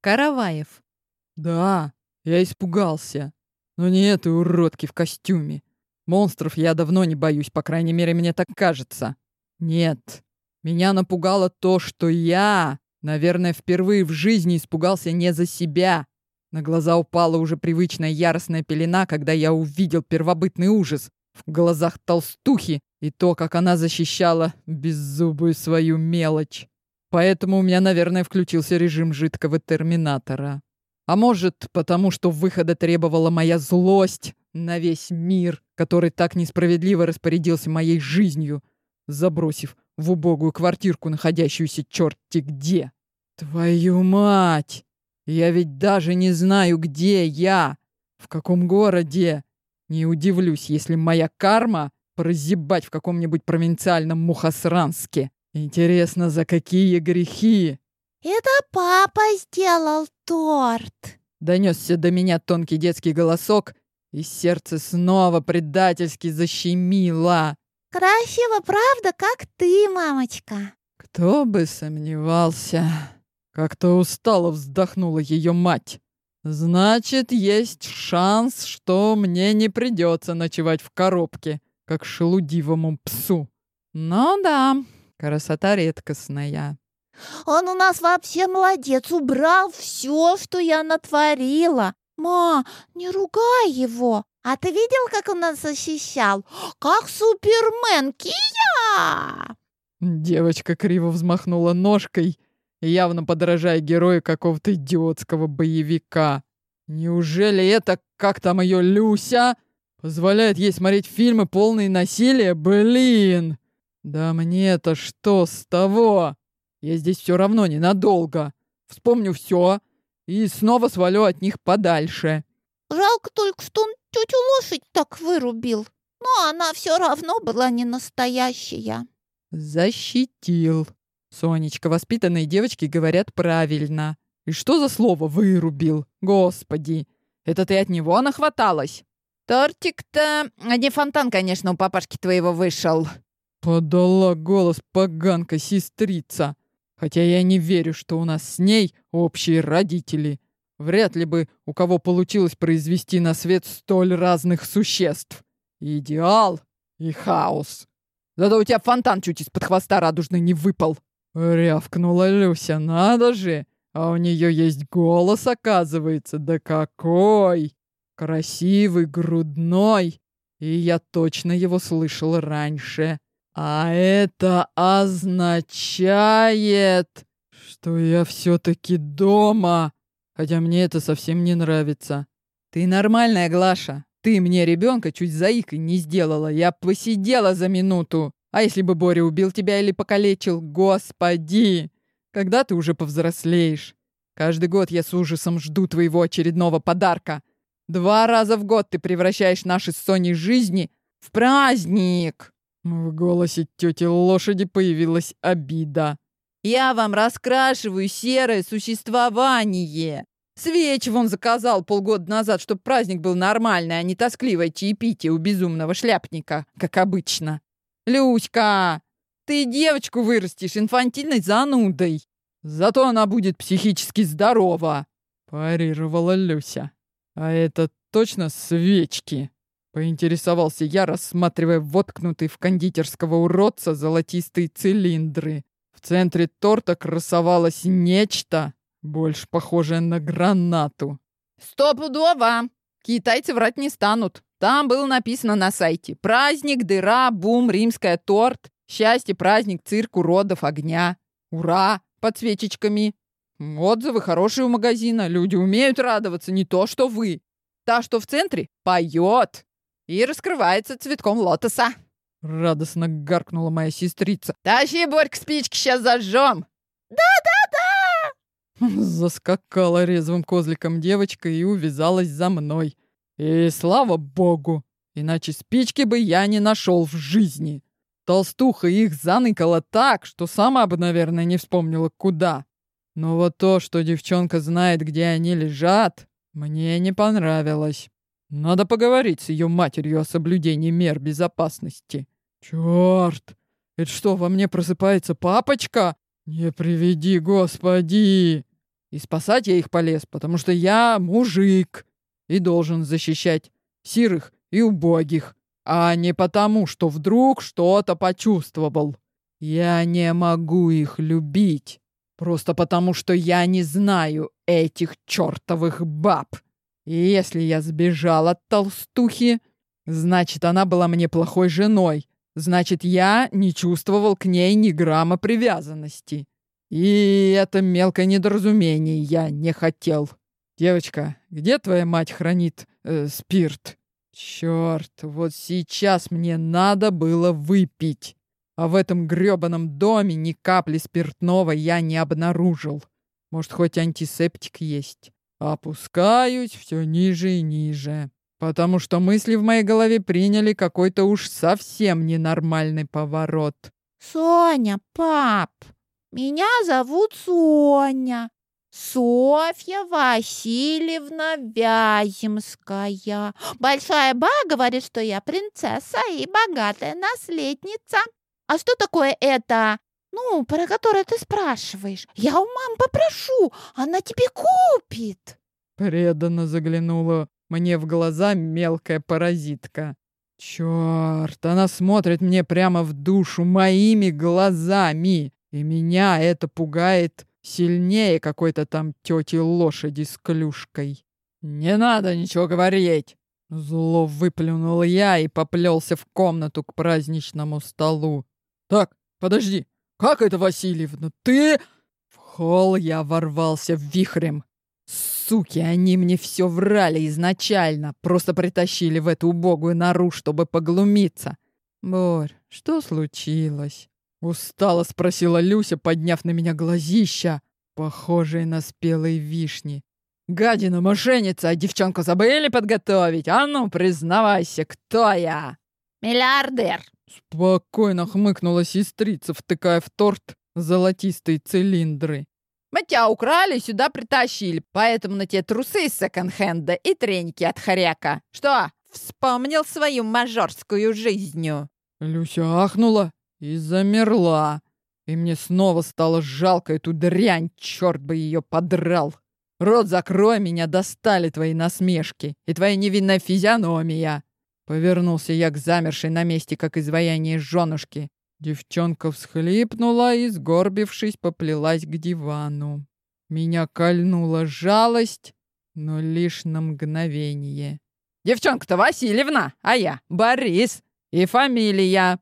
Караваев. Да, я испугался. Но не этой уродки в костюме. Монстров я давно не боюсь, по крайней мере, мне так кажется. Нет, меня напугало то, что я, наверное, впервые в жизни испугался не за себя. На глаза упала уже привычная яростная пелена, когда я увидел первобытный ужас в глазах толстухи и то, как она защищала беззубую свою мелочь. Поэтому у меня, наверное, включился режим жидкого терминатора. А может, потому что выхода требовала моя злость на весь мир, который так несправедливо распорядился моей жизнью, забросив в убогую квартирку, находящуюся черти где. Твою мать! Я ведь даже не знаю, где я, в каком городе. Не удивлюсь, если моя карма прозябать в каком-нибудь провинциальном Мухосранске. Интересно, за какие грехи? «Это папа сделал торт!» Донесся до меня тонкий детский голосок, и сердце снова предательски защемило. «Красиво, правда, как ты, мамочка?» Кто бы сомневался. Как-то устало вздохнула ее мать. Значит, есть шанс, что мне не придется ночевать в коробке, как шелудивому псу. Ну да, красота редкостная. Он у нас вообще молодец, убрал все, что я натворила. Ма, не ругай его. А ты видел, как он нас защищал? Как Супермен Кия! Девочка криво взмахнула ножкой, явно подражая герою какого-то идиотского боевика. Неужели это, как там ее Люся, позволяет ей смотреть фильмы полные насилия? Блин! Да мне-то что с того? Я здесь все равно ненадолго. Вспомню все и снова свалю от них подальше. Жалко только, что он тетю лошадь так вырубил. Но она все равно была не настоящая. Защитил. Сонечка, воспитанные девочки говорят правильно. И что за слово «вырубил»? Господи! Это ты от него нахваталась? Тортик-то... Не фонтан, конечно, у папашки твоего вышел. Подала голос поганка-сестрица. Хотя я не верю, что у нас с ней общие родители. Вряд ли бы у кого получилось произвести на свет столь разных существ. Идеал и хаос. Зато у тебя фонтан чуть из-под хвоста радужный не выпал. Рявкнула Люся, надо же. А у нее есть голос, оказывается. Да какой! Красивый, грудной. И я точно его слышал раньше. А это означает, что я все-таки дома. Хотя мне это совсем не нравится. Ты нормальная, Глаша. Ты мне ребенка чуть заикой не сделала. Я посидела за минуту. А если бы Боря убил тебя или покалечил? Господи! Когда ты уже повзрослеешь? Каждый год я с ужасом жду твоего очередного подарка. Два раза в год ты превращаешь наши с Соней жизни в праздник. В голосе тети лошади появилась обида. «Я вам раскрашиваю серое существование. Свечи вон заказал полгода назад, чтобы праздник был нормальный, а не тоскливое чаепитие у безумного шляпника, как обычно. Люська, ты девочку вырастешь инфантильной занудой. Зато она будет психически здорова», — парировала Люся. «А это точно свечки?» Поинтересовался я, рассматривая воткнутые в кондитерского уродца золотистые цилиндры. В центре торта красовалось нечто, больше похожее на гранату. «Стопудово! Китайцы врать не станут. Там было написано на сайте. Праздник, дыра, бум, римская торт. Счастье, праздник, цирк, уродов, огня. Ура! Под свечечками. Отзывы хорошие у магазина. Люди умеют радоваться, не то что вы. Та, что в центре, поет и раскрывается цветком лотоса. Радостно гаркнула моя сестрица. «Тащи, Борька, спички, сейчас зажжем!» Да-да-да! Заскакала резвым козликом девочка и увязалась за мной. И слава богу, иначе спички бы я не нашел в жизни. Толстуха их заныкала так, что сама бы, наверное, не вспомнила, куда. Но вот то, что девчонка знает, где они лежат, мне не понравилось. Надо поговорить с ее матерью о соблюдении мер безопасности. Черт! Это что, во мне просыпается папочка? Не приведи, господи! И спасать я их полез, потому что я мужик и должен защищать сирых и убогих, а не потому, что вдруг что-то почувствовал. Я не могу их любить, просто потому что я не знаю этих чертовых баб. Если я сбежал от толстухи, значит, она была мне плохой женой. Значит, я не чувствовал к ней ни грамма привязанности. И это мелкое недоразумение я не хотел. Девочка, где твоя мать хранит э, спирт? Черт, вот сейчас мне надо было выпить. А в этом грёбаном доме ни капли спиртного я не обнаружил. Может, хоть антисептик есть. Опускаюсь все ниже и ниже. Потому что мысли в моей голове приняли какой-то уж совсем ненормальный поворот. «Соня, пап, меня зовут Соня. Софья Васильевна Вяземская. Большая ба говорит, что я принцесса и богатая наследница. А что такое это? Ну, про которое ты спрашиваешь. Я у мам попрошу, она тебе купит. Преданно заглянула мне в глаза мелкая паразитка. Черт, она смотрит мне прямо в душу моими глазами. И меня это пугает сильнее какой-то там тети лошади с клюшкой. «Не надо ничего говорить!» Зло выплюнул я и поплелся в комнату к праздничному столу. «Так, подожди, как это, Васильевна, ты...» В холл я ворвался вихрем. Суки, они мне все врали изначально, просто притащили в эту убогую нору, чтобы поглумиться. «Борь, что случилось?» Устало спросила Люся, подняв на меня глазища, похожие на спелые вишни. «Гадина, мошенница, а девчонку забыли подготовить? А ну, признавайся, кто я?» «Миллиардер!» Спокойно хмыкнула сестрица, втыкая в торт золотистые цилиндры. «Мы тебя украли, сюда притащили, поэтому на тебе трусы из секонд-хенда и треники от хоряка. Что, вспомнил свою мажорскую жизнью?» Люся ахнула и замерла. И мне снова стало жалко эту дрянь, черт бы ее подрал. Рот закрой, меня достали твои насмешки и твоя невинная физиономия. Повернулся я к замершей на месте, как изваяние женушки. Девчонка всхлипнула и, сгорбившись, поплелась к дивану. Меня кольнула жалость, но лишь на мгновение. «Девчонка-то Васильевна, а я Борис. И фамилия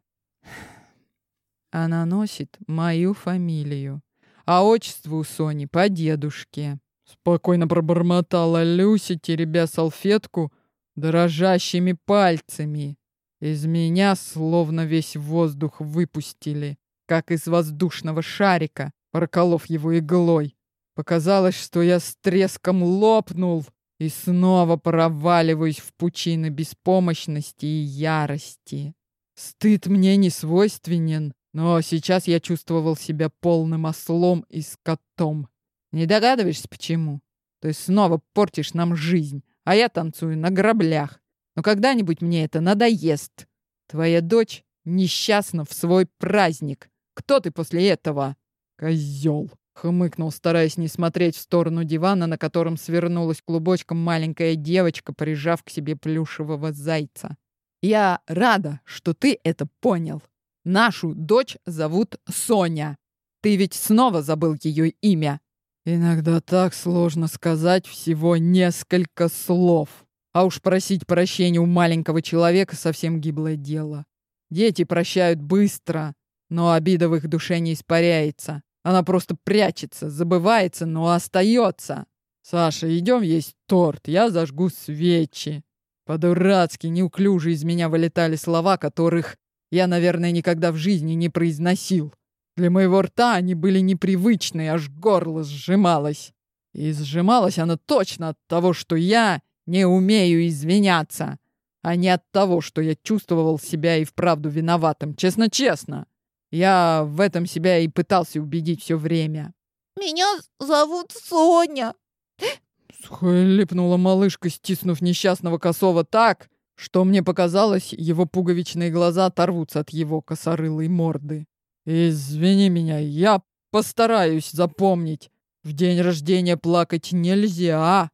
она носит мою фамилию, а отчество у Сони по дедушке. Спокойно пробормотала Люся, теребя салфетку дрожащими пальцами. Из меня словно весь воздух выпустили, как из воздушного шарика, проколов его иглой. Показалось, что я с треском лопнул и снова проваливаюсь в пучины беспомощности и ярости. Стыд мне не свойственен, но сейчас я чувствовал себя полным ослом и скотом. Не догадываешься, почему? Есть снова портишь нам жизнь, а я танцую на граблях. Но когда-нибудь мне это надоест. Твоя дочь несчастна в свой праздник. Кто ты после этого? Козел. Хмыкнул, стараясь не смотреть в сторону дивана, на котором свернулась клубочком маленькая девочка, прижав к себе плюшевого зайца. «Я рада, что ты это понял. Нашу дочь зовут Соня. Ты ведь снова забыл ее имя. Иногда так сложно сказать всего несколько слов. А уж просить прощения у маленького человека совсем гиблое дело. Дети прощают быстро, но обида в их душе не испаряется. Она просто прячется, забывается, но остается. Саша, идем есть торт, я зажгу свечи. По-дурацки, неуклюже из меня вылетали слова, которых я, наверное, никогда в жизни не произносил. Для моего рта они были непривычные, аж горло сжималось. И сжималось оно точно от того, что я не умею извиняться, а не от того, что я чувствовал себя и вправду виноватым. Честно-честно. Я в этом себя и пытался убедить все время. «Меня зовут Соня!» Схлипнула малышка, стиснув несчастного косого так, что мне показалось, его пуговичные глаза оторвутся от его косорылой морды. «Извини меня, я постараюсь запомнить. В день рождения плакать нельзя.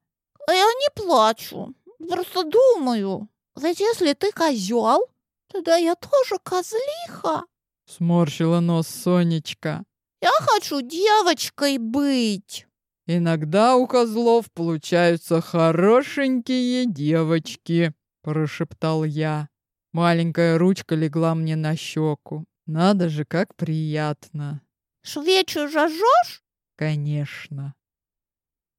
А я не плачу. Просто думаю. Ведь если ты козел, тогда я тоже козлиха. Сморщила нос Сонечка. Я хочу девочкой быть. Иногда у козлов получаются хорошенькие девочки, прошептал я. Маленькая ручка легла мне на щеку. Надо же, как приятно. Свечи зажжешь? Конечно.